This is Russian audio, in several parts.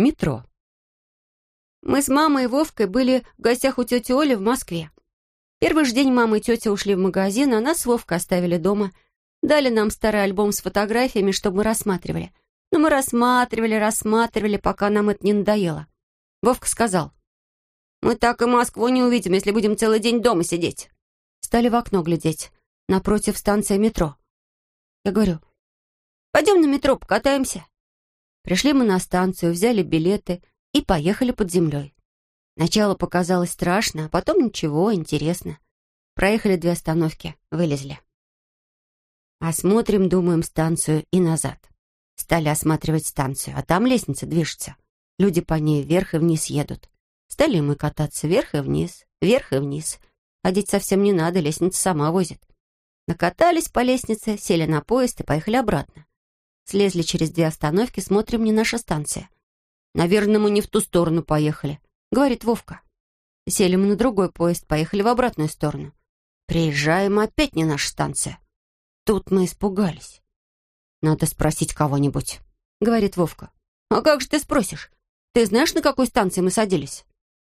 Метро. Мы с мамой и Вовкой были в гостях у тети Оли в Москве. Первый же день мама и тетя ушли в магазин, а нас с Вовкой оставили дома. Дали нам старый альбом с фотографиями, чтобы мы рассматривали. Но мы рассматривали, рассматривали, пока нам это не надоело. Вовка сказал, «Мы так и Москву не увидим, если будем целый день дома сидеть». Стали в окно глядеть. Напротив станция метро. Я говорю, «Пойдем на метро, покатаемся». Пришли мы на станцию, взяли билеты и поехали под землей. Сначала показалось страшно, а потом ничего, интересно. Проехали две остановки, вылезли. Осмотрим, думаем, станцию и назад. Стали осматривать станцию, а там лестница движется. Люди по ней вверх и вниз едут. Стали мы кататься вверх и вниз, вверх и вниз. Ходить совсем не надо, лестница сама возит. Накатались по лестнице, сели на поезд и поехали обратно. Слезли через две остановки, смотрим, не наша станция. «Наверное, мы не в ту сторону поехали», — говорит Вовка. Сели мы на другой поезд, поехали в обратную сторону. Приезжаем, опять не наша станция. Тут мы испугались. «Надо спросить кого-нибудь», — говорит Вовка. «А как же ты спросишь? Ты знаешь, на какой станции мы садились?»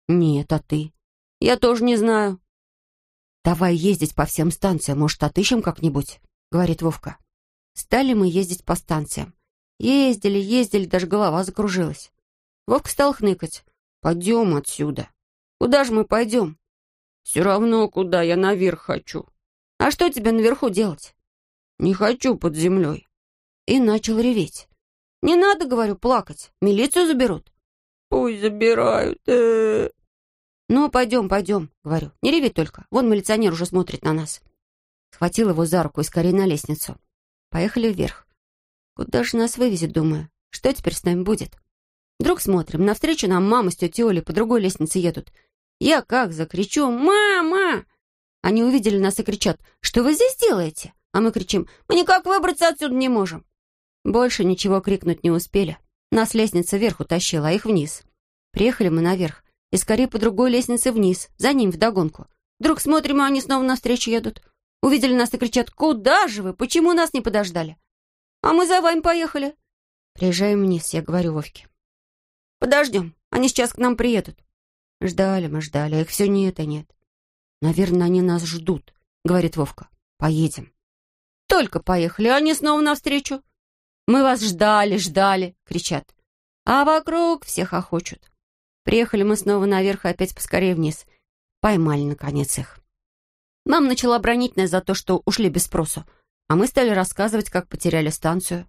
«Нет, а ты?» «Я тоже не знаю». «Давай ездить по всем станциям, может, отыщем как-нибудь», — говорит Вовка. Стали мы ездить по станциям. Ездили, ездили, даже голова закружилась. Вовка стал хныкать. «Пойдем отсюда». «Куда же мы пойдем?» «Все равно куда, я наверх хочу». «А что тебе наверху делать?» «Не хочу под землей». И начал реветь. «Не надо, — говорю, — плакать. Милицию заберут». «Пусть забирают. Э -э -э. «Ну, пойдем, пойдем», — говорю. «Не реви только. Вон милиционер уже смотрит на нас». Схватил его за руку и скорее на лестницу. Поехали вверх. Куда же нас вывезет, думаю? Что теперь с нами будет? Вдруг смотрим, навстречу нам мама с тетей Олей по другой лестнице едут. Я как закричу «Мама!» Они увидели нас и кричат «Что вы здесь делаете?» А мы кричим «Мы никак выбраться отсюда не можем!» Больше ничего крикнуть не успели. Нас лестница вверх утащила, а их вниз. Приехали мы наверх, и скорее по другой лестнице вниз, за ним вдогонку. Вдруг смотрим, а они снова навстречу едут. Увидели нас и кричат «Куда же вы? Почему нас не подождали?» «А мы за вами поехали». Приезжаем вниз, я говорю Вовке. «Подождем, они сейчас к нам приедут». Ждали мы, ждали, а их все нет и нет. «Наверное, они нас ждут», — говорит Вовка. «Поедем». Только поехали, а они снова навстречу. «Мы вас ждали, ждали!» — кричат. А вокруг всех охочут. Приехали мы снова наверх и опять поскорее вниз. Поймали, наконец, их. Мама начала бронить нас за то, что ушли без спросу, а мы стали рассказывать, как потеряли станцию.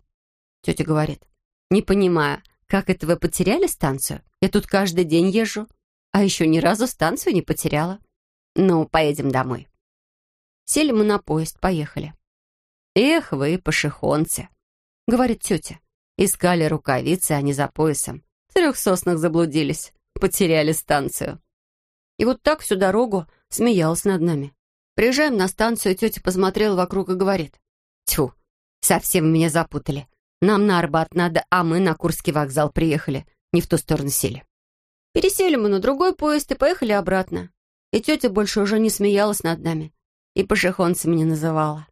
Тетя говорит, «Не понимаю, как это вы потеряли станцию? Я тут каждый день езжу, а еще ни разу станцию не потеряла. Ну, поедем домой». Сели мы на поезд, поехали. «Эх вы, пошехонцы!» говорит тетя. Искали рукавицы, а не за поясом. В трех соснах заблудились, потеряли станцию. И вот так всю дорогу смеялась над нами. Приезжаем на станцию, тетя посмотрела вокруг и говорит. Тьфу, совсем меня запутали. Нам на Арбат надо, а мы на Курский вокзал приехали. Не в ту сторону сели. Пересели мы на другой поезд и поехали обратно. И тетя больше уже не смеялась над нами. И пошехонцами не называла.